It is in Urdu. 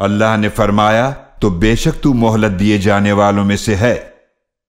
اللہ نے فرمایا تو بے شک تو مہلت دیے جانے والوں میں سے ہے۔